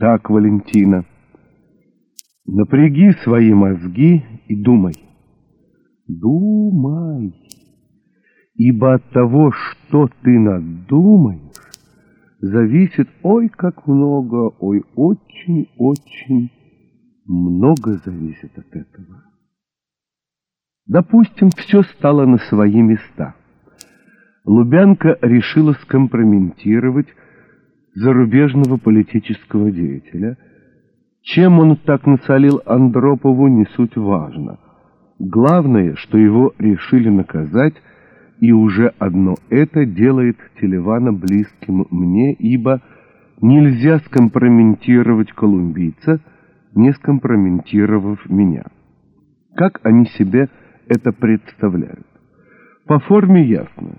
Так, Валентина, напряги свои мозги и думай. Думай, ибо от того, что ты надумаешь, зависит ой как много, ой очень-очень много зависит от этого. Допустим, все стало на свои места. Лубянка решила скомпрометировать зарубежного политического деятеля. Чем он так насолил Андропову, не суть важно. Главное, что его решили наказать, и уже одно это делает Телевана близким мне, ибо нельзя скомпрометировать колумбийца, не скомпрометировав меня. Как они себе это представляют? По форме ясно.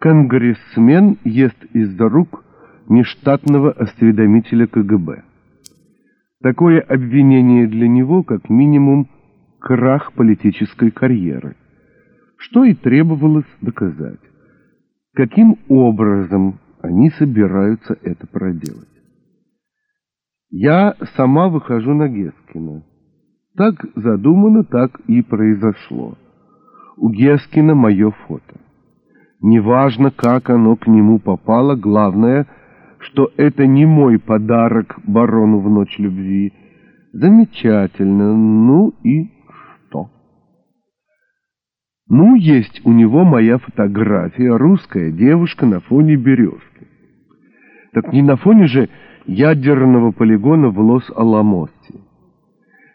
Конгрессмен ест из-за рук нештатного осведомителя КГБ. Такое обвинение для него, как минимум, крах политической карьеры, что и требовалось доказать. Каким образом они собираются это проделать? Я сама выхожу на Гескина. Так задумано, так и произошло. У Гескина мое фото. Неважно, как оно к нему попало, главное — что это не мой подарок барону в ночь любви. Замечательно. Ну и что? Ну, есть у него моя фотография, русская девушка на фоне березки. Так не на фоне же ядерного полигона в Лос-Аламосе.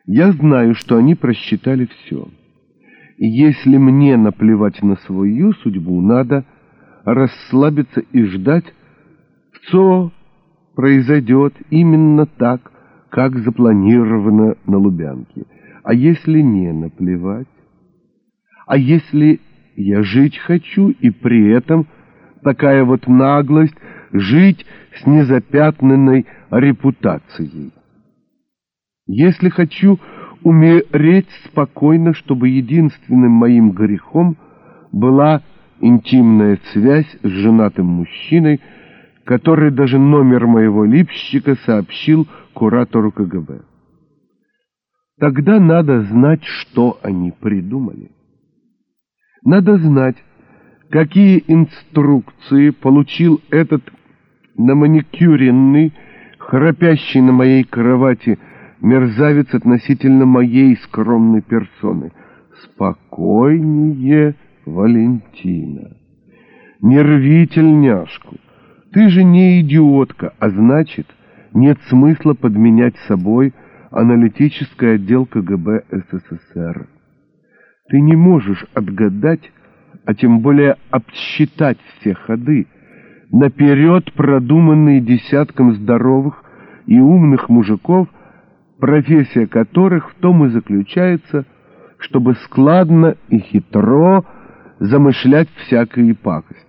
Я знаю, что они просчитали все. И если мне наплевать на свою судьбу, надо расслабиться и ждать, все произойдет именно так, как запланировано на Лубянке. А если не наплевать? А если я жить хочу, и при этом такая вот наглость жить с незапятнанной репутацией? Если хочу умереть спокойно, чтобы единственным моим грехом была интимная связь с женатым мужчиной, который даже номер моего липщика сообщил куратору КГБ. Тогда надо знать, что они придумали. Надо знать, какие инструкции получил этот наманикюренный, храпящий на моей кровати мерзавец относительно моей скромной персоны. Спокойнее, Валентина. Не рви тельняшку. Ты же не идиотка, а значит, нет смысла подменять собой аналитический отдел КГБ СССР. Ты не можешь отгадать, а тем более обсчитать все ходы, наперед продуманные десятком здоровых и умных мужиков, профессия которых в том и заключается, чтобы складно и хитро замышлять всякие пакости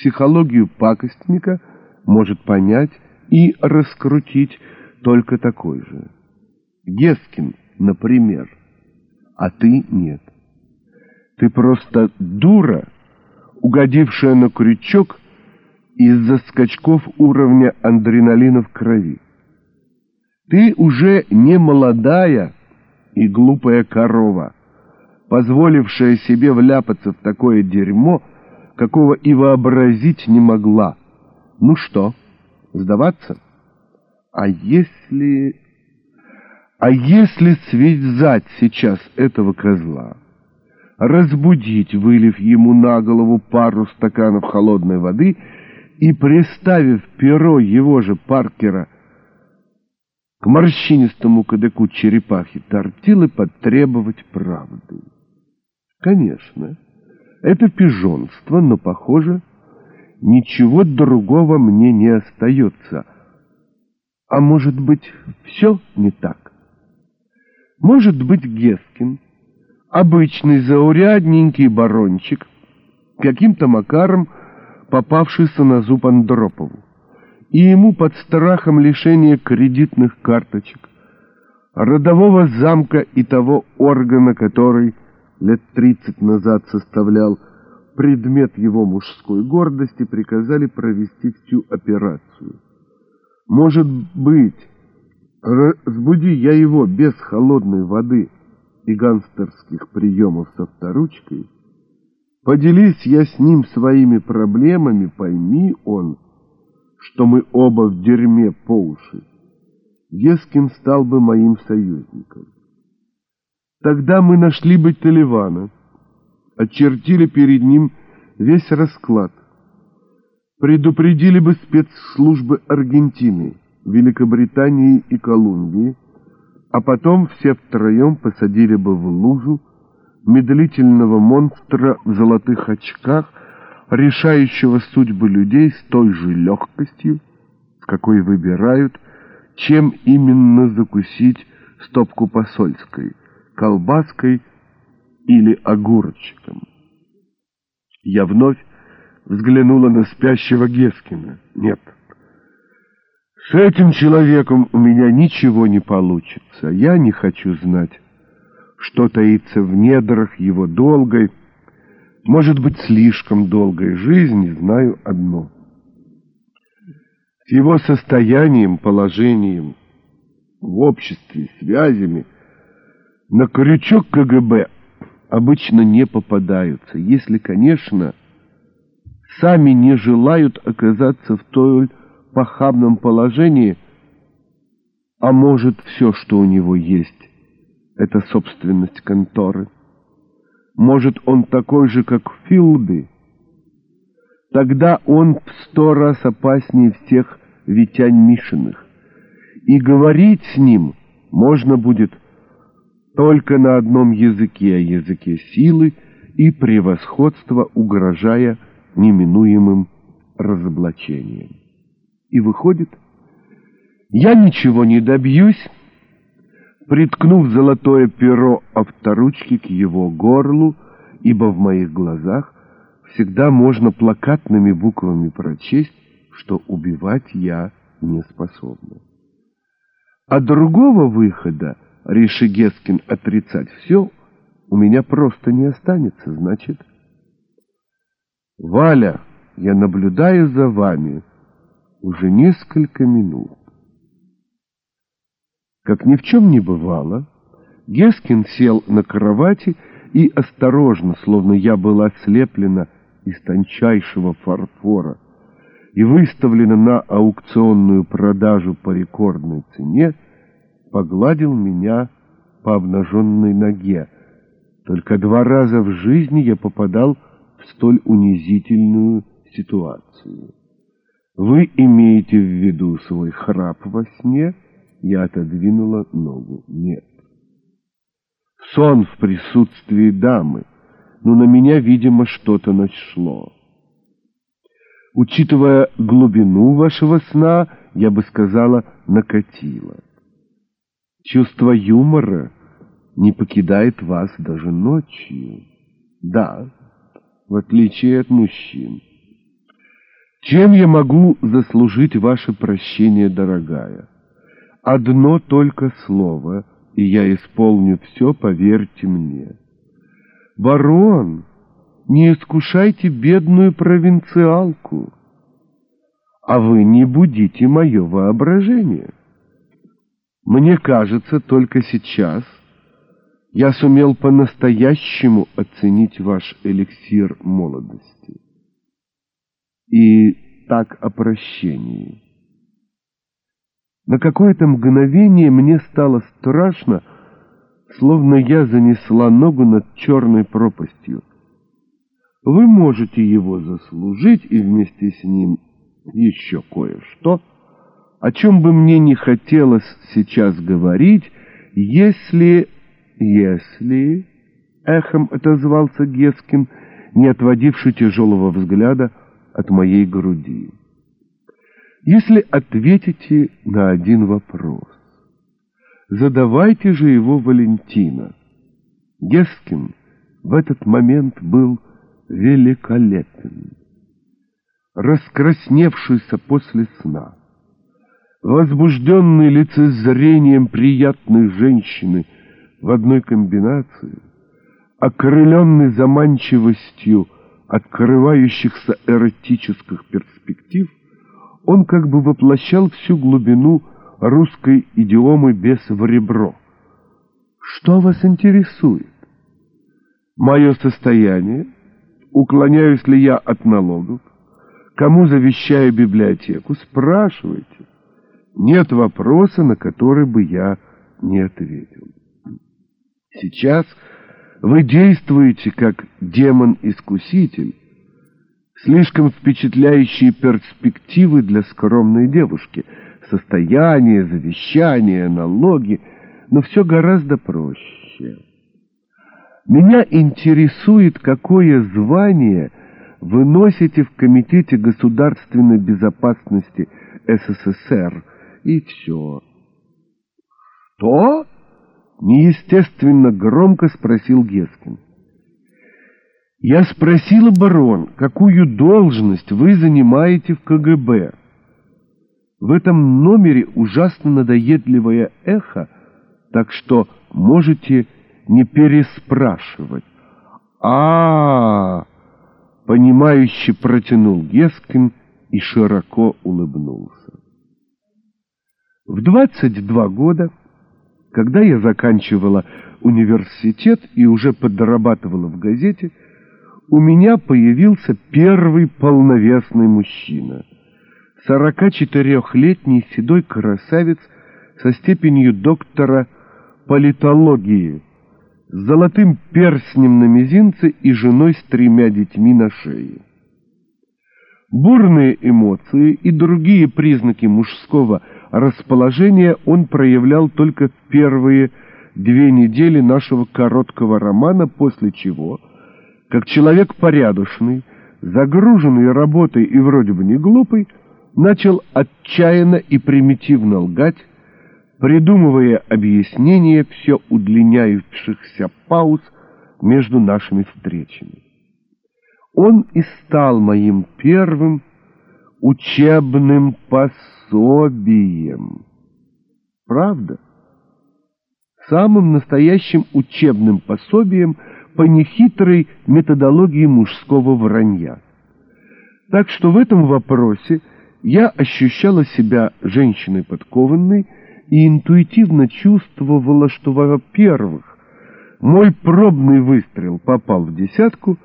психологию пакостника может понять и раскрутить только такой же. Гескин, например, а ты нет. Ты просто дура, угодившая на крючок из-за скачков уровня адреналина в крови. Ты уже не молодая и глупая корова, позволившая себе вляпаться в такое дерьмо, какого и вообразить не могла. Ну что, сдаваться? А если... А если связать сейчас этого козла, разбудить, вылив ему на голову пару стаканов холодной воды и приставив перо его же Паркера к морщинистому кадыку черепахи тортилы потребовать правды? Конечно. Это пижонство, но, похоже, ничего другого мне не остается. А может быть, все не так? Может быть, Гескин, обычный заурядненький барончик, каким-то макаром попавшийся на зуб Андропову, и ему под страхом лишения кредитных карточек, родового замка и того органа, который лет тридцать назад составлял предмет его мужской гордости, приказали провести всю операцию. Может быть, разбуди я его без холодной воды и гангстерских приемов со вторучкой, поделись я с ним своими проблемами, пойми он, что мы оба в дерьме по уши, Гескин стал бы моим союзником. Тогда мы нашли бы Таливана, очертили перед ним весь расклад, предупредили бы спецслужбы Аргентины, Великобритании и Колумбии, а потом все втроем посадили бы в лужу медлительного монстра в золотых очках, решающего судьбы людей с той же легкостью, с какой выбирают, чем именно закусить стопку посольской, колбаской или огурчиком. Я вновь взглянула на спящего Гескина. Нет, с этим человеком у меня ничего не получится. Я не хочу знать, что таится в недрах его долгой, может быть, слишком долгой жизни, знаю одно. С его состоянием, положением в обществе, связями на крючок КГБ обычно не попадаются, если, конечно, сами не желают оказаться в той похабном положении, а может, все, что у него есть, это собственность конторы. Может, он такой же, как Филби. Тогда он в сто раз опаснее всех Витянь Мишиных. И говорить с ним можно будет только на одном языке, о языке силы и превосходства, угрожая неминуемым разоблачением. И выходит, я ничего не добьюсь, приткнув золотое перо авторучки к его горлу, ибо в моих глазах всегда можно плакатными буквами прочесть, что убивать я не способна. А другого выхода, реши Гескин отрицать все, у меня просто не останется, значит. Валя, я наблюдаю за вами уже несколько минут. Как ни в чем не бывало, Гескин сел на кровати и осторожно, словно я была слеплена из тончайшего фарфора и выставлена на аукционную продажу по рекордной цене, погладил меня по обнаженной ноге. Только два раза в жизни я попадал в столь унизительную ситуацию. Вы имеете в виду свой храп во сне? Я отодвинула ногу. Нет. Сон в присутствии дамы. Но на меня, видимо, что-то начло. Учитывая глубину вашего сна, я бы сказала, накатило. Чувство юмора не покидает вас даже ночью. Да, в отличие от мужчин. Чем я могу заслужить ваше прощение, дорогая? Одно только слово, и я исполню все, поверьте мне. Барон, не искушайте бедную провинциалку, а вы не будите мое воображение. Мне кажется, только сейчас я сумел по-настоящему оценить ваш эликсир молодости и так о прощении. На какое-то мгновение мне стало страшно, словно я занесла ногу над черной пропастью. Вы можете его заслужить и вместе с ним еще кое-что, о чем бы мне не хотелось сейчас говорить, если... если... Эхом отозвался Гескин, не отводивший тяжелого взгляда от моей груди. Если ответите на один вопрос, задавайте же его Валентина. Гескин в этот момент был великолепен. Раскрасневшийся после сна, возбужденный лицезрением приятной женщины в одной комбинации, окрыленный заманчивостью открывающихся эротических перспектив, Он как бы воплощал всю глубину русской идиомы без в ребро. Что вас интересует? Мое состояние? Уклоняюсь ли я от налогов? Кому завещаю библиотеку? Спрашивайте. Нет вопроса, на который бы я не ответил. Сейчас вы действуете как демон-искуситель, слишком впечатляющие перспективы для скромной девушки, состояние, завещание, налоги, но все гораздо проще. Меня интересует, какое звание вы носите в Комитете государственной безопасности СССР, и все. Что? Неестественно громко спросил Гескин. Я спросила, барон, какую должность вы занимаете в КГБ? В этом номере ужасно надоедливое эхо, так что можете не переспрашивать. А, -а, -а понимающе протянул Гескин и широко улыбнулся. В двадцать два года, когда я заканчивала университет и уже подрабатывала в газете, у меня появился первый полновесный мужчина. 44-летний седой красавец со степенью доктора политологии, с золотым перстнем на мизинце и женой с тремя детьми на шее. Бурные эмоции и другие признаки мужского расположения он проявлял только в первые две недели нашего короткого романа, после чего – как человек порядочный, загруженный работой и вроде бы не глупый, начал отчаянно и примитивно лгать, придумывая объяснения все удлиняющихся пауз между нашими встречами. Он и стал моим первым учебным пособием. Правда? Самым настоящим учебным пособием – по нехитрой методологии мужского вранья. Так что в этом вопросе я ощущала себя женщиной подкованной и интуитивно чувствовала, что, во-первых, мой пробный выстрел попал в десятку,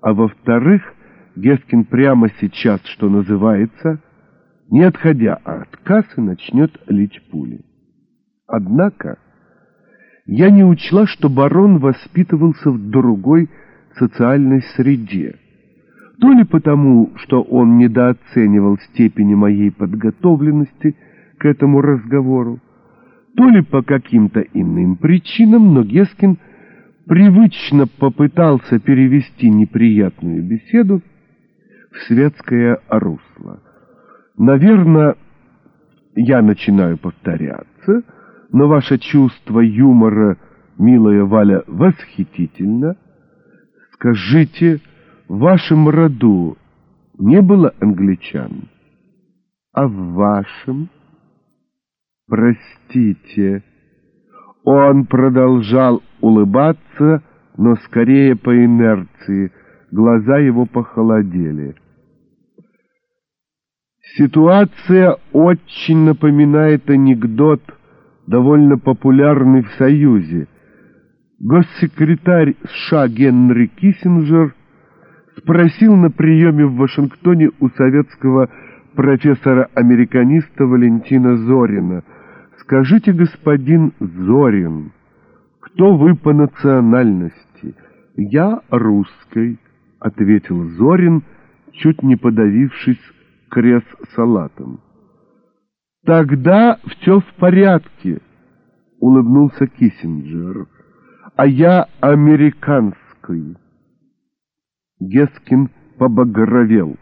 а во-вторых, Гескин прямо сейчас, что называется, не отходя от кассы, начнет лить пули. Однако я не учла, что барон воспитывался в другой социальной среде. То ли потому, что он недооценивал степени моей подготовленности к этому разговору, то ли по каким-то иным причинам, но Гескин привычно попытался перевести неприятную беседу в светское русло. Наверное, я начинаю повторяться — но ваше чувство юмора, милая Валя, восхитительно. Скажите, в вашем роду не было англичан? А в вашем? Простите. Он продолжал улыбаться, но скорее по инерции. Глаза его похолодели. Ситуация очень напоминает анекдот довольно популярный в Союзе. Госсекретарь США Генри Киссинджер спросил на приеме в Вашингтоне у советского профессора-американиста Валентина Зорина, «Скажите, господин Зорин, кто вы по национальности?» «Я русской», — ответил Зорин, чуть не подавившись крест салатом. «Тогда все в порядке», — улыбнулся Киссинджер. «А я американский». Гескин побагровел.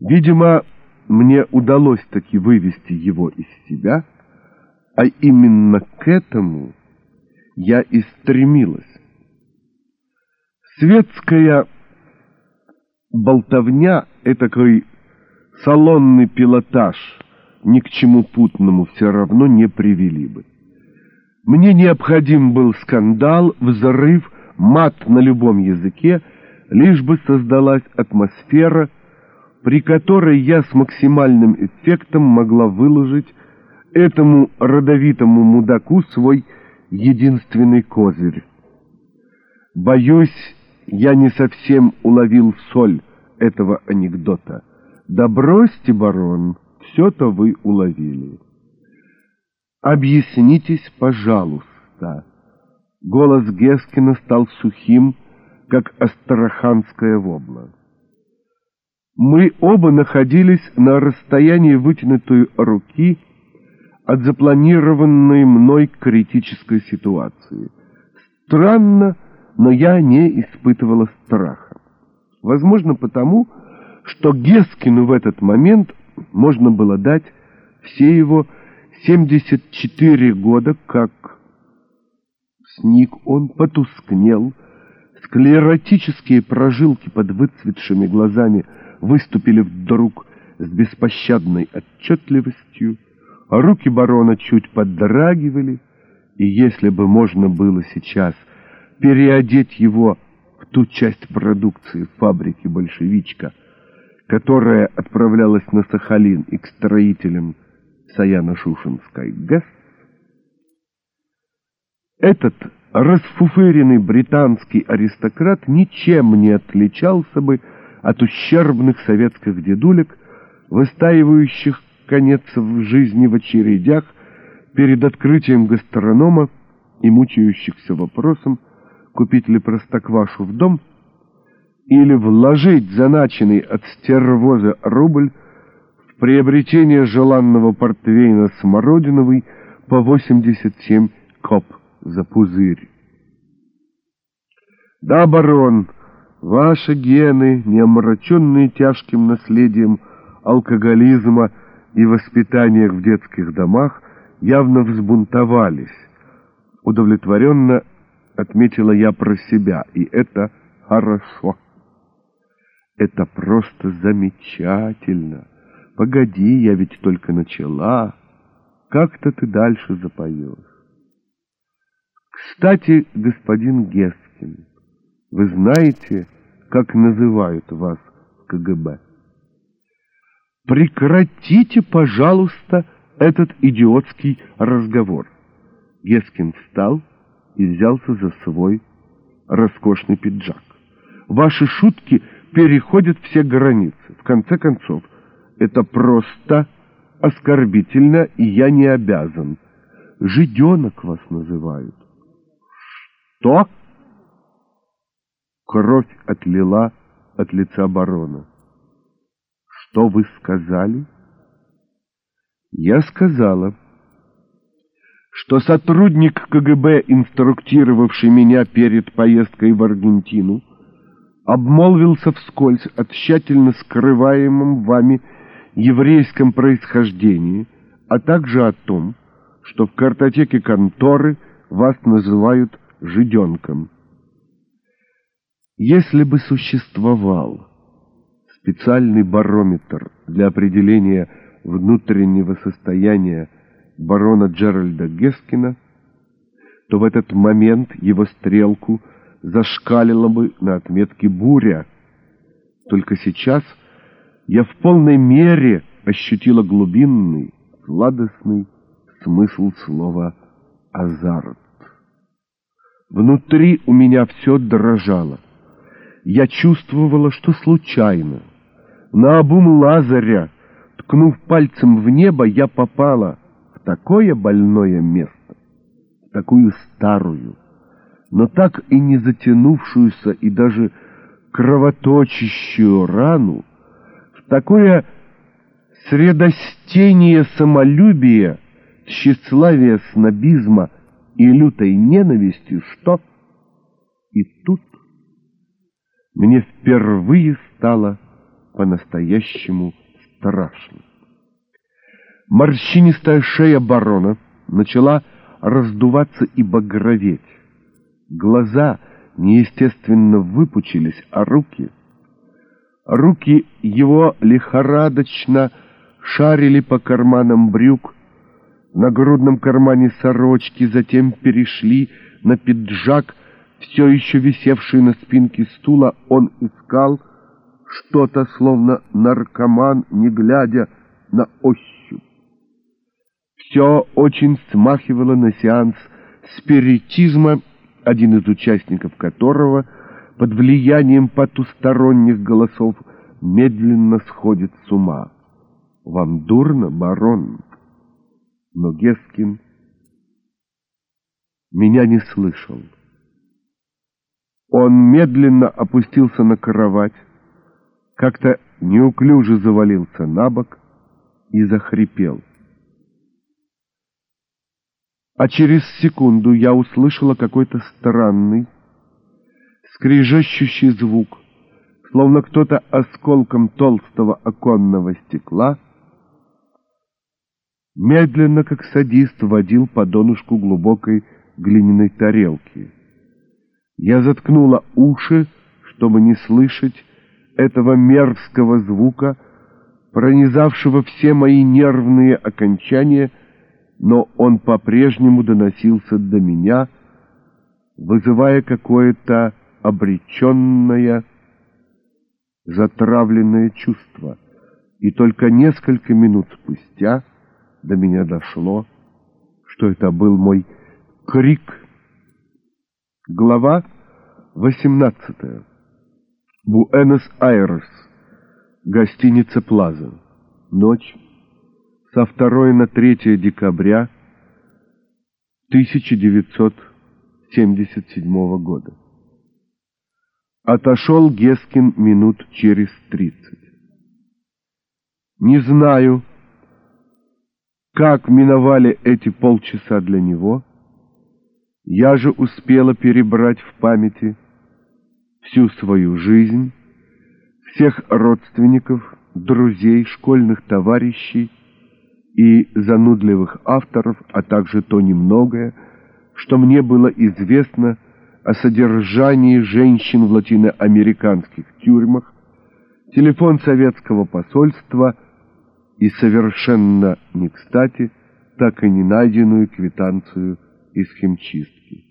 Видимо, мне удалось таки вывести его из себя, а именно к этому я и стремилась. Светская болтовня — этакой салонный пилотаж — ни к чему путному все равно не привели бы. Мне необходим был скандал, взрыв, мат на любом языке, лишь бы создалась атмосфера, при которой я с максимальным эффектом могла выложить этому родовитому мудаку свой единственный козырь. Боюсь, я не совсем уловил соль этого анекдота. Да бросьте, барон, все-то вы уловили. Объяснитесь, пожалуйста. Голос Гескина стал сухим, как астраханская вобла. Мы оба находились на расстоянии вытянутой руки от запланированной мной критической ситуации. Странно, но я не испытывала страха. Возможно, потому, что Гескину в этот момент можно было дать все его 74 года, как сник он, потускнел, склеротические прожилки под выцветшими глазами выступили вдруг с беспощадной отчетливостью, а руки барона чуть поддрагивали, и если бы можно было сейчас переодеть его ту часть продукции фабрики «Большевичка», которая отправлялась на Сахалин и к строителям Саяно-Шушенской ГЭС, этот расфуфыренный британский аристократ ничем не отличался бы от ущербных советских дедулек, выстаивающих конец в жизни в очередях перед открытием гастронома и мучающихся вопросом, купить ли простоквашу в дом или вложить заначенный от стервоза рубль в приобретение желанного портвейна смородиновый по 87 коп за пузырь. Да, барон, ваши гены, не омраченные тяжким наследием алкоголизма и воспитания в детских домах, явно взбунтовались. Удовлетворенно отметила я про себя, и это хорошо. Это просто замечательно. Погоди, я ведь только начала. Как-то ты дальше запоешь. Кстати, господин Гескин, вы знаете, как называют вас в КГБ? Прекратите, пожалуйста, этот идиотский разговор. Гескин встал и взялся за свой роскошный пиджак. Ваши шутки переходят все границы. В конце концов, это просто оскорбительно, и я не обязан. Жиденок вас называют. Что? Кровь отлила от лица барона. Что вы сказали? Я сказала, что сотрудник КГБ, инструктировавший меня перед поездкой в Аргентину, обмолвился вскользь о тщательно скрываемом вами еврейском происхождении, а также о том, что в картотеке конторы вас называют жиденком. Если бы существовал специальный барометр для определения внутреннего состояния барона Джеральда Гескина, то в этот момент его стрелку зашкалила бы на отметке «буря». Только сейчас я в полной мере ощутила глубинный, сладостный смысл слова «азарт». Внутри у меня все дрожало. Я чувствовала, что случайно. На обум Лазаря, ткнув пальцем в небо, я попала такое больное место, такую старую, но так и не затянувшуюся и даже кровоточащую рану, в такое средостение самолюбия, тщеславия снобизма и лютой ненависти, что и тут мне впервые стало по-настоящему страшно. Морщинистая шея барона начала раздуваться и багроветь. Глаза неестественно выпучились, а руки... Руки его лихорадочно шарили по карманам брюк, на грудном кармане сорочки, затем перешли на пиджак, все еще висевший на спинке стула, он искал что-то, словно наркоман, не глядя на ощупь. Все очень смахивало на сеанс спиритизма, один из участников которого под влиянием потусторонних голосов медленно сходит с ума. «Вам дурно, барон?» Но Гескин меня не слышал. Он медленно опустился на кровать, как-то неуклюже завалился на бок и захрипел. А через секунду я услышала какой-то странный, скрежещущий звук, словно кто-то осколком толстого оконного стекла медленно, как садист, водил по донышку глубокой глиняной тарелки. Я заткнула уши, чтобы не слышать этого мерзкого звука, пронизавшего все мои нервные окончания, но он по-прежнему доносился до меня, вызывая какое-то обреченное, затравленное чувство. И только несколько минут спустя до меня дошло, что это был мой крик. Глава 18. Буэнос-Айрес. Гостиница «Плаза». Ночь со 2 на 3 декабря 1977 года. Отошел Гескин минут через тридцать. Не знаю, как миновали эти полчаса для него, я же успела перебрать в памяти всю свою жизнь, всех родственников, друзей, школьных товарищей и занудливых авторов, а также то немногое, что мне было известно о содержании женщин в латиноамериканских тюрьмах, телефон советского посольства и совершенно не кстати так и не найденную квитанцию из химчистки.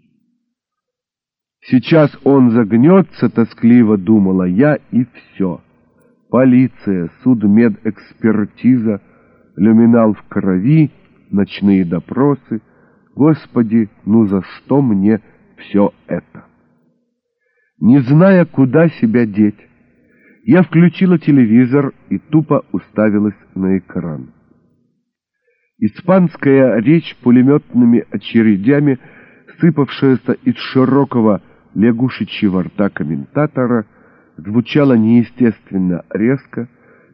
Сейчас он загнется, тоскливо думала я, и все. Полиция, судмедэкспертиза, люминал в крови, ночные допросы. Господи, ну за что мне все это? Не зная, куда себя деть, я включила телевизор и тупо уставилась на экран. Испанская речь пулеметными очередями, сыпавшаяся из широкого лягушечьего рта комментатора, звучала неестественно резко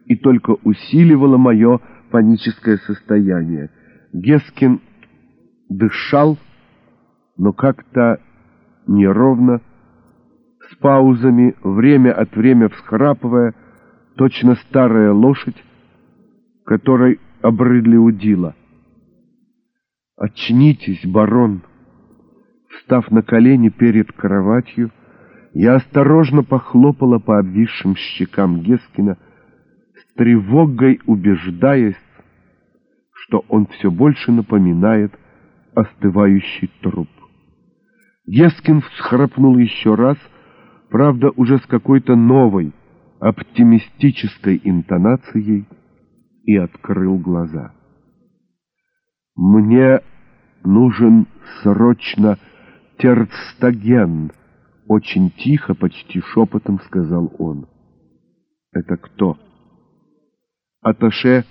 и только усиливала мое паническое состояние. Гескин дышал, но как-то неровно, с паузами, время от времени всхрапывая, точно старая лошадь, которой обрыдли удила. «Очнитесь, барон!» Встав на колени перед кроватью, я осторожно похлопала по обвисшим щекам Гескина, с тревогой убеждаясь, что он все больше напоминает остывающий труп. Гескин всхрапнул еще раз, правда, уже с какой-то новой, оптимистической интонацией, и открыл глаза. «Мне нужен срочно терцтаген», — очень тихо, почти шепотом сказал он. «Это кто?» «Аташе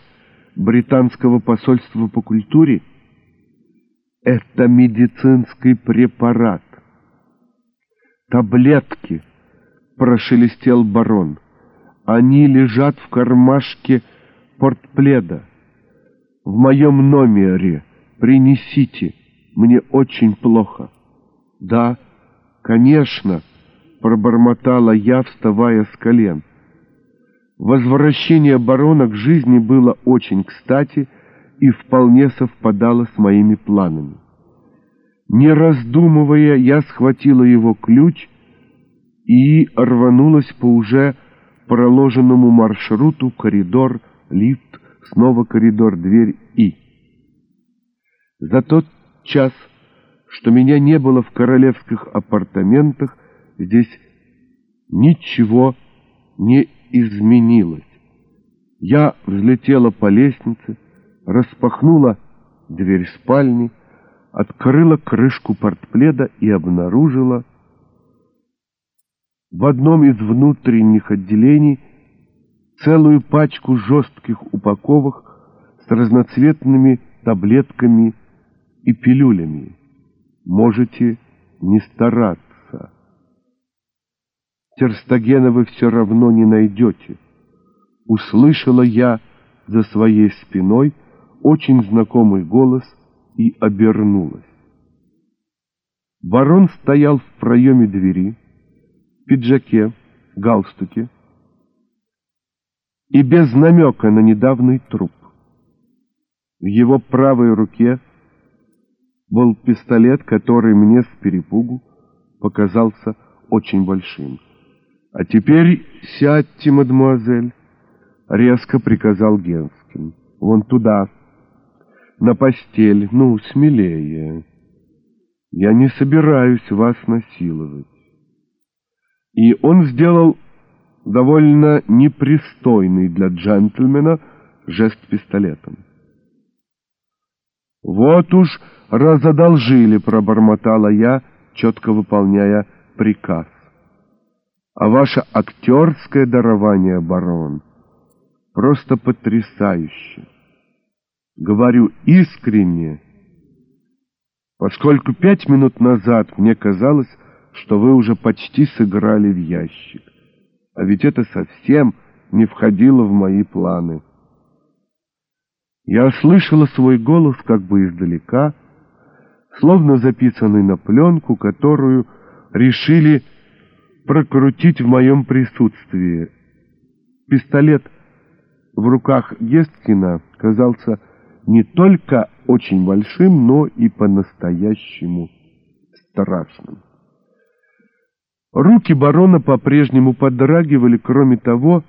британского посольства по культуре?» «Это медицинский препарат». «Таблетки», — прошелестел барон. «Они лежат в кармашке портпледа. В моем номере принесите, мне очень плохо». «Да, конечно», — пробормотала я, вставая с колен. Возвращение барона к жизни было очень кстати и вполне совпадало с моими планами. Не раздумывая, я схватила его ключ и рванулась по уже проложенному маршруту коридор, лифт, снова коридор, дверь и... За тот час что меня не было в королевских апартаментах, здесь ничего не изменилась. Я взлетела по лестнице, распахнула дверь спальни, открыла крышку портпледа и обнаружила в одном из внутренних отделений целую пачку жестких упаковок с разноцветными таблетками и пилюлями. Можете не стараться. Терстогена вы все равно не найдете. Услышала я за своей спиной очень знакомый голос и обернулась. Барон стоял в проеме двери, в пиджаке, галстуке и без намека на недавний труп. В его правой руке был пистолет, который мне с перепугу показался очень большим. «А теперь сядьте, мадемуазель», — резко приказал Генскин. «Вон туда, на постель, ну, смелее. Я не собираюсь вас насиловать». И он сделал довольно непристойный для джентльмена жест пистолетом. «Вот уж разодолжили», — пробормотала я, четко выполняя приказ. «А ваше актерское дарование, барон, просто потрясающе. Говорю искренне, поскольку пять минут назад мне казалось, что вы уже почти сыграли в ящик. А ведь это совсем не входило в мои планы». Я слышала свой голос как бы издалека, словно записанный на пленку, которую решили прокрутить в моем присутствии. Пистолет в руках Гесткина казался не только очень большим, но и по-настоящему страшным. Руки барона по-прежнему подрагивали, кроме того,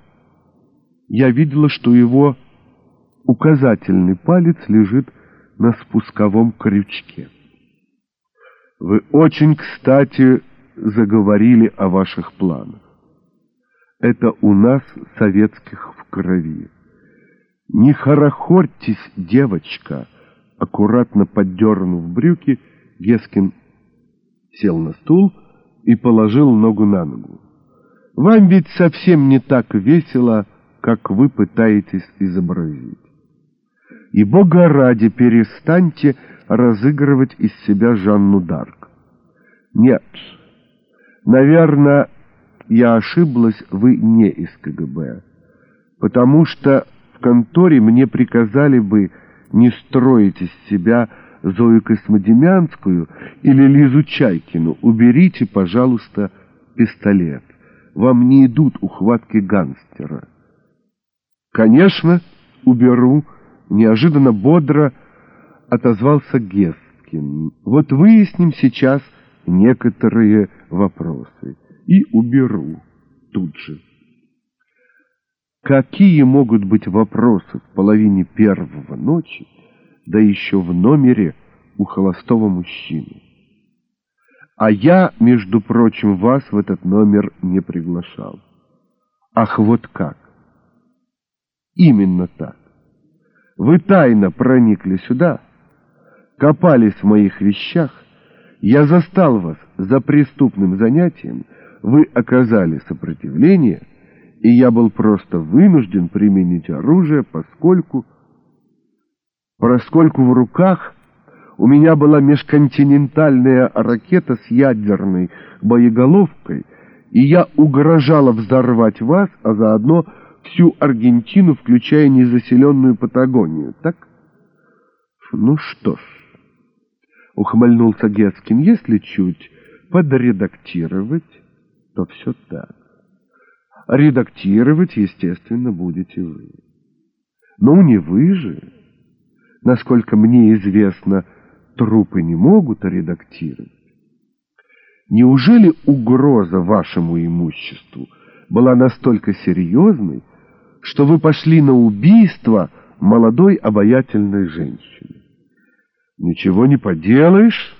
я видела, что его указательный палец лежит на спусковом крючке. Вы очень кстати заговорили о ваших планах. Это у нас, советских, в крови. Не хорохорьтесь, девочка, аккуратно поддернув брюки, Гескин сел на стул и положил ногу на ногу. Вам ведь совсем не так весело, как вы пытаетесь изобразить. И, Бога ради, перестаньте разыгрывать из себя Жанну Дарк. Нет, наверное, я ошиблась, вы не из КГБ, потому что в конторе мне приказали бы не строить из себя Зою Космодемянскую или Лизу Чайкину. Уберите, пожалуйста, пистолет. Вам не идут ухватки гангстера. Конечно, уберу, неожиданно бодро отозвался Гескин. Вот выясним сейчас некоторые вопросы и уберу тут же. Какие могут быть вопросы в половине первого ночи, да еще в номере у холостого мужчины? А я, между прочим, вас в этот номер не приглашал. Ах, вот как! Именно так. Вы тайно проникли сюда, копались в моих вещах, я застал вас за преступным занятием, вы оказали сопротивление, и я был просто вынужден применить оружие, поскольку, поскольку в руках у меня была межконтинентальная ракета с ядерной боеголовкой, и я угрожала взорвать вас, а заодно всю Аргентину, включая незаселенную Патагонию, так? Ну что ж, ухмыльнулся Гескин, если чуть подредактировать, то все так. Редактировать, естественно, будете вы. Но не вы же. Насколько мне известно, трупы не могут редактировать. Неужели угроза вашему имуществу была настолько серьезной, что вы пошли на убийство молодой обаятельной женщины. Ничего не поделаешь.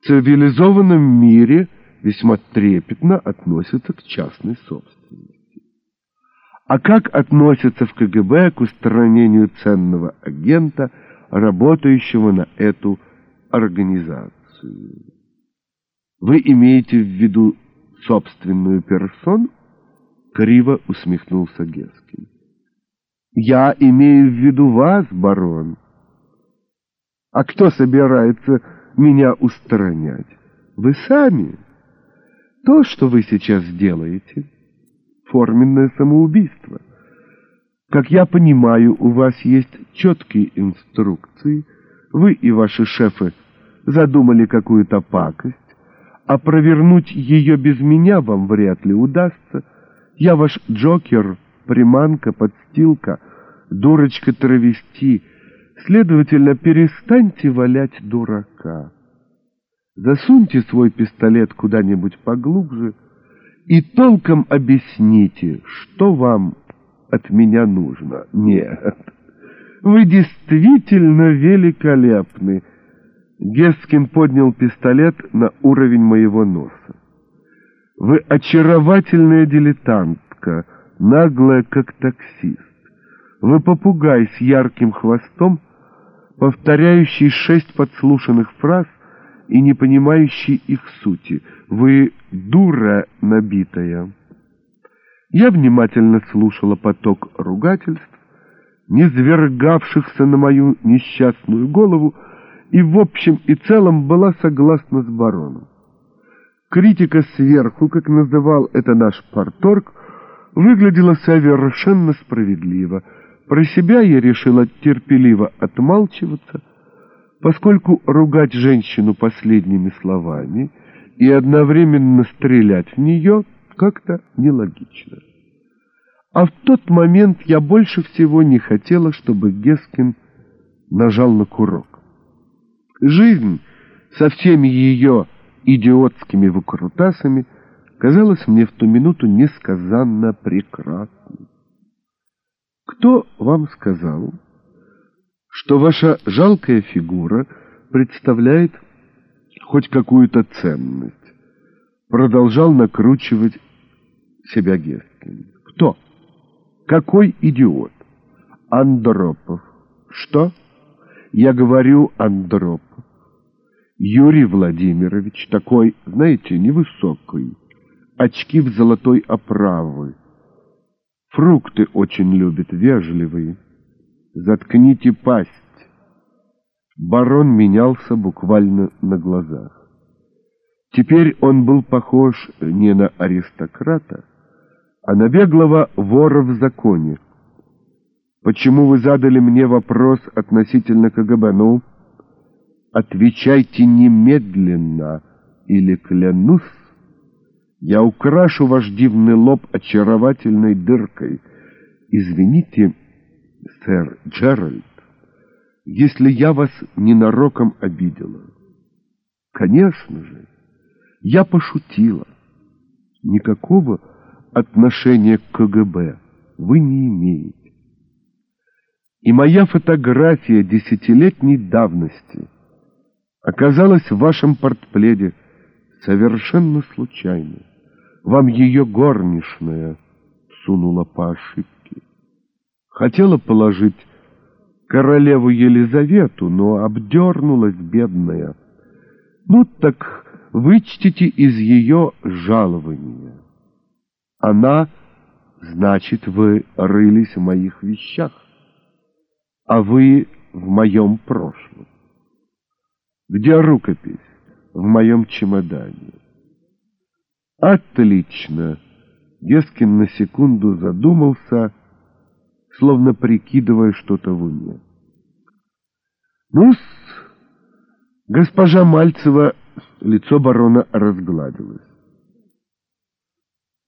В цивилизованном мире весьма трепетно относятся к частной собственности. А как относятся в КГБ к устранению ценного агента, работающего на эту организацию? Вы имеете в виду собственную персону? Криво усмехнулся Гескин. Я имею в виду вас, барон. А кто собирается меня устранять? Вы сами. То, что вы сейчас делаете, форменное самоубийство. Как я понимаю, у вас есть четкие инструкции. Вы и ваши шефы задумали какую-то пакость, а провернуть ее без меня вам вряд ли удастся. Я ваш Джокер, приманка, подстилка, дурочка-травести. Следовательно, перестаньте валять дурака. Засуньте свой пистолет куда-нибудь поглубже и толком объясните, что вам от меня нужно. Нет, вы действительно великолепны. Гескин поднял пистолет на уровень моего носа. Вы очаровательная дилетантка, наглая, как таксист. Вы попугай с ярким хвостом, повторяющий шесть подслушанных фраз и не понимающий их сути. Вы дура набитая. Я внимательно слушала поток ругательств, низвергавшихся на мою несчастную голову, и в общем и целом была согласна с бароном. Критика сверху, как называл это наш порторг, выглядела совершенно справедливо. Про себя я решила терпеливо отмалчиваться, поскольку ругать женщину последними словами и одновременно стрелять в нее как-то нелогично. А в тот момент я больше всего не хотела, чтобы Гескин нажал на курок. Жизнь со всеми ее идиотскими выкрутасами казалась мне в ту минуту несказанно прекрасной. Кто вам сказал, что ваша жалкая фигура представляет хоть какую-то ценность? Продолжал накручивать себя Гескин. Кто? Какой идиот? Андропов. Что? Я говорю Андропов. Юрий Владимирович, такой, знаете, невысокий, очки в золотой оправы. Фрукты очень любит, вежливые. Заткните пасть. Барон менялся буквально на глазах. Теперь он был похож не на аристократа, а на беглого вора в законе. Почему вы задали мне вопрос относительно КГБ? Ну, отвечайте немедленно, или клянусь, я украшу ваш дивный лоб очаровательной дыркой. Извините, сэр Джеральд, если я вас ненароком обидела. Конечно же, я пошутила. Никакого отношения к КГБ вы не имеете. И моя фотография десятилетней давности оказалась в вашем портпледе совершенно случайно. Вам ее горничная сунула по ошибке. Хотела положить королеву Елизавету, но обдернулась бедная. Ну так вычтите из ее жалования. Она, значит, вы рылись в моих вещах, а вы в моем прошлом. Где рукопись? В моем чемодане. Отлично. Гескин на секунду задумался, словно прикидывая что-то в уме. ну госпожа Мальцева, лицо барона разгладилось.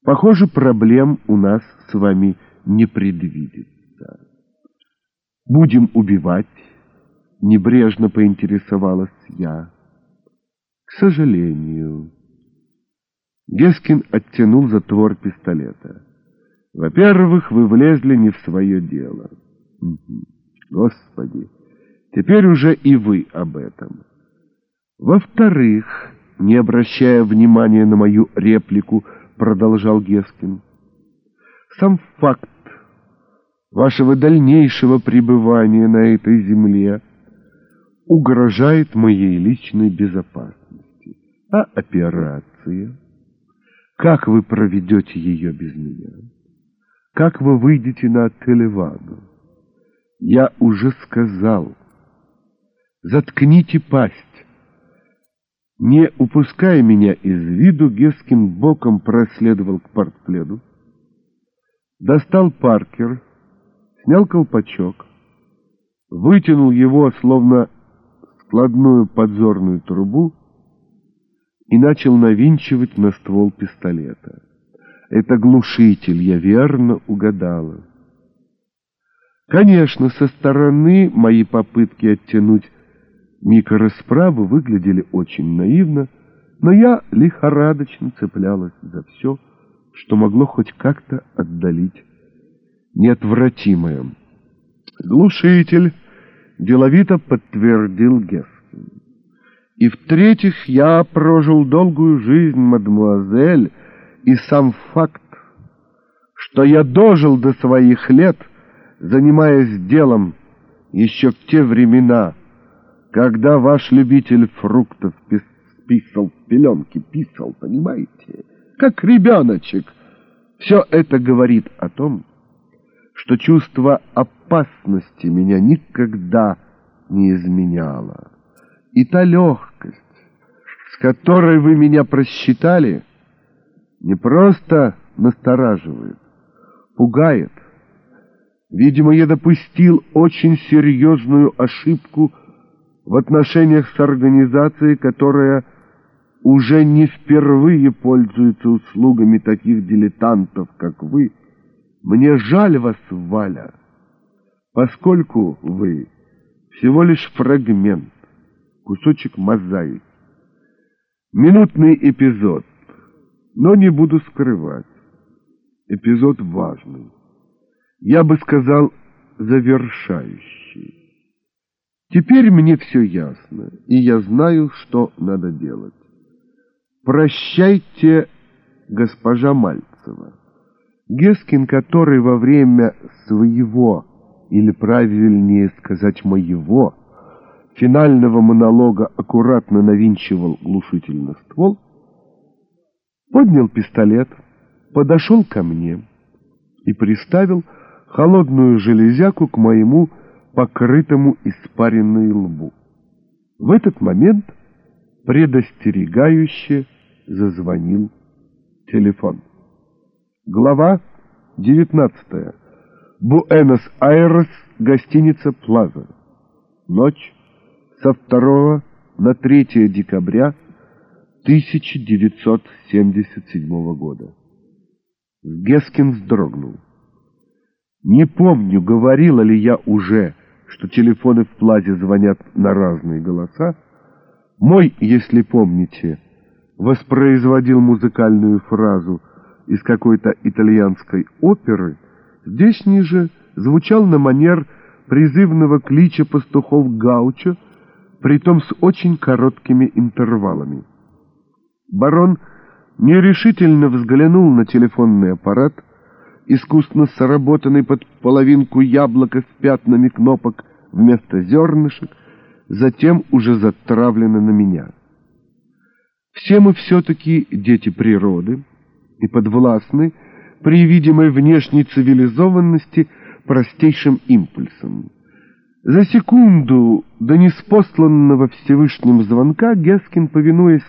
Похоже, проблем у нас с вами не предвидится. Будем убивать, небрежно поинтересовалась я. К сожалению. Гескин оттянул затвор пистолета. Во-первых, вы влезли не в свое дело. Господи, теперь уже и вы об этом. Во-вторых, не обращая внимания на мою реплику, продолжал Гескин, сам факт вашего дальнейшего пребывания на этой земле угрожает моей личной безопасности. А операция? Как вы проведете ее без меня? Как вы выйдете на Телевану? Я уже сказал. Заткните пасть. Не упуская меня из виду, Гескин боком проследовал к портпледу, достал Паркер, снял колпачок, вытянул его, словно складную подзорную трубу, и начал навинчивать на ствол пистолета. Это глушитель, я верно угадала. Конечно, со стороны мои попытки оттянуть микросправу выглядели очень наивно, но я лихорадочно цеплялась за все, что могло хоть как-то отдалить неотвратимое. Глушитель деловито подтвердил Гескин. И в-третьих, я прожил долгую жизнь, мадемуазель, и сам факт, что я дожил до своих лет, занимаясь делом еще в те времена, когда ваш любитель фруктов писал пеленки, писал, понимаете, как ребеночек. Все это говорит о том, что чувство опасности меня никогда не изменяло. И та легкость, с которой вы меня просчитали, не просто настораживает, пугает. Видимо, я допустил очень серьезную ошибку в отношениях с организацией, которая уже не впервые пользуется услугами таких дилетантов, как вы. Мне жаль вас, Валя, поскольку вы всего лишь фрагмент, кусочек мозаики. Минутный эпизод, но не буду скрывать. Эпизод важный. Я бы сказал, завершающий. Теперь мне все ясно, и я знаю, что надо делать. Прощайте, госпожа Мальцева. Гескин, который во время своего, или правильнее сказать моего, финального монолога аккуратно навинчивал глушитель на ствол, поднял пистолет, подошел ко мне и приставил холодную железяку к моему покрытому испаренной лбу. В этот момент предостерегающе зазвонил телефон. Глава 19. Буэнос-Айрес, гостиница «Плаза». Ночь со 2 на 3 декабря 1977 года. Гескин вздрогнул. Не помню, говорила ли я уже, что телефоны в плазе звонят на разные голоса. Мой, если помните, воспроизводил музыкальную фразу из какой-то итальянской оперы, здесь ниже звучал на манер призывного клича пастухов Гаучо, притом с очень короткими интервалами. Барон нерешительно взглянул на телефонный аппарат, искусно сработанный под половинку яблока с пятнами кнопок вместо зернышек, затем уже затравлено на меня. Все мы все-таки дети природы и подвластны при видимой внешней цивилизованности простейшим импульсам. За секунду до неспосланного Всевышним звонка Гескин, повинуясь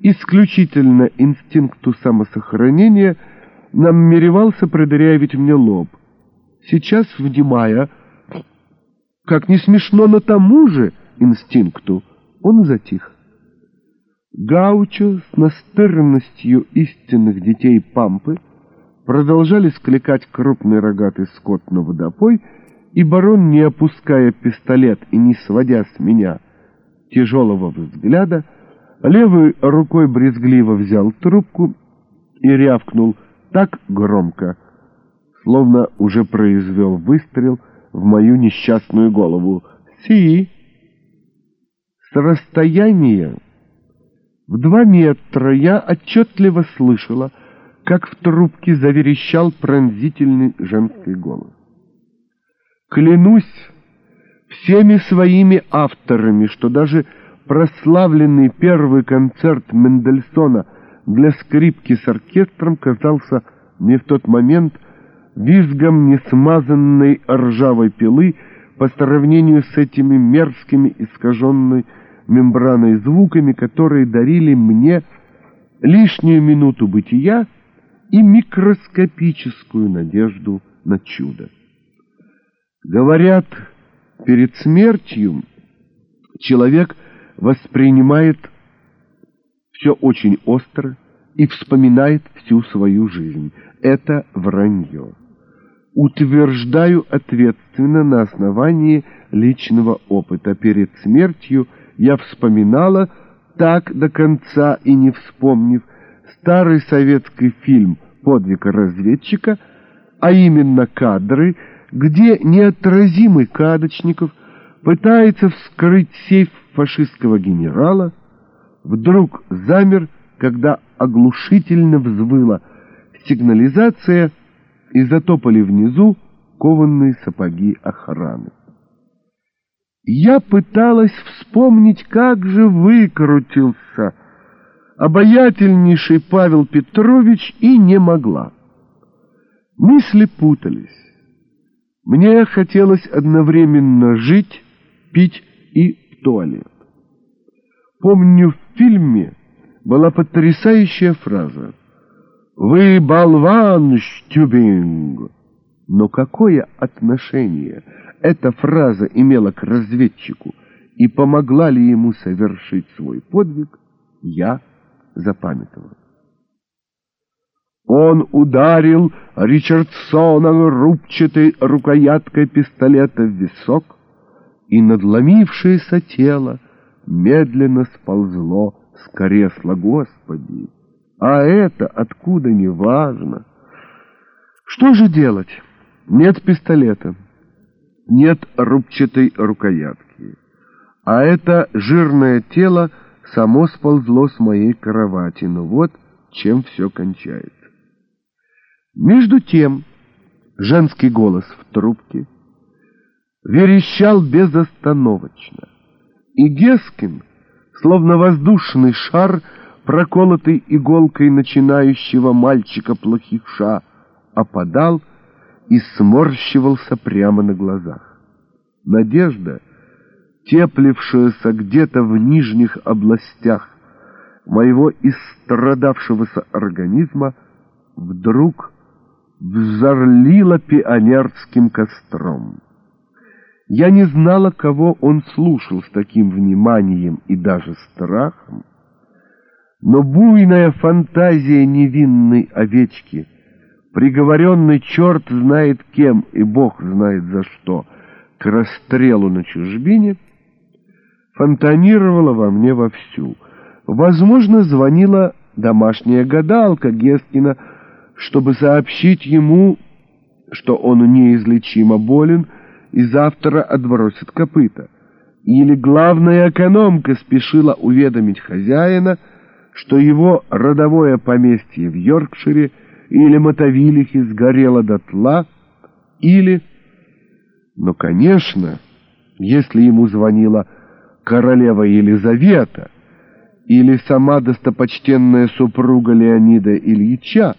исключительно инстинкту самосохранения, намеревался продырявить мне лоб. Сейчас, внимая, как не смешно, но тому же инстинкту, он затих. Гаучо с настырностью истинных детей Пампы продолжали скликать крупный рогатый скот на водопой, и барон, не опуская пистолет и не сводя с меня тяжелого взгляда, левой рукой брезгливо взял трубку и рявкнул так громко, словно уже произвел выстрел в мою несчастную голову. «Си!» С расстояния в два метра я отчетливо слышала, как в трубке заверещал пронзительный женский голос. Клянусь всеми своими авторами, что даже прославленный первый концерт Мендельсона для скрипки с оркестром казался мне в тот момент визгом несмазанной ржавой пилы по сравнению с этими мерзкими искаженной мембраной звуками, которые дарили мне лишнюю минуту бытия и микроскопическую надежду на чудо. Говорят, перед смертью человек воспринимает все очень остро и вспоминает всю свою жизнь. Это вранье. Утверждаю ответственно на основании личного опыта. Перед смертью я вспоминала, так до конца и не вспомнив, старый советский фильм «Подвиг разведчика», а именно кадры, где неотразимый Кадочников пытается вскрыть сейф фашистского генерала, вдруг замер, когда оглушительно взвыла сигнализация и затопали внизу кованные сапоги охраны. Я пыталась вспомнить, как же выкрутился обаятельнейший Павел Петрович и не могла. Мысли путались. Мне хотелось одновременно жить, пить и в туалет. Помню, в фильме была потрясающая фраза «Вы болван, Штюбинг!» Но какое отношение эта фраза имела к разведчику и помогла ли ему совершить свой подвиг, я запамятовал. Он ударил Ричардсона рубчатой рукояткой пистолета в висок, и надломившееся тело медленно сползло с кресла Господи. А это откуда не важно. Что же делать? Нет пистолета, нет рубчатой рукоятки. А это жирное тело само сползло с моей кровати. Ну вот чем все кончается. Между тем женский голос в трубке верещал безостановочно, и Гескин, словно воздушный шар, проколотый иголкой начинающего мальчика-плохиша, опадал и сморщивался прямо на глазах. Надежда, теплившаяся где-то в нижних областях моего истрадавшегося организма, вдруг взорлила пионерским костром. Я не знала, кого он слушал с таким вниманием и даже страхом, но буйная фантазия невинной овечки, приговоренный черт знает кем и бог знает за что, к расстрелу на чужбине, фонтанировала во мне вовсю. Возможно, звонила домашняя гадалка Гескина, чтобы сообщить ему, что он неизлечимо болен и завтра отбросит копыта. Или главная экономка спешила уведомить хозяина, что его родовое поместье в Йоркшире или Мотовилихе сгорело дотла, или... Но, конечно, если ему звонила королева Елизавета или сама достопочтенная супруга Леонида Ильича,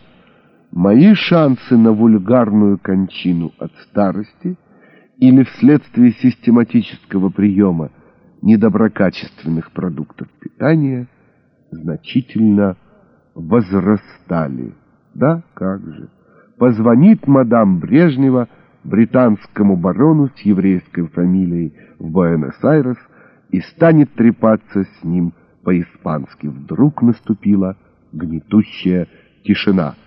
мои шансы на вульгарную кончину от старости или вследствие систематического приема недоброкачественных продуктов питания значительно возрастали. Да, как же. Позвонит мадам Брежнева британскому барону с еврейской фамилией в Буэнос-Айрес и станет трепаться с ним по-испански. Вдруг наступила гнетущая тишина —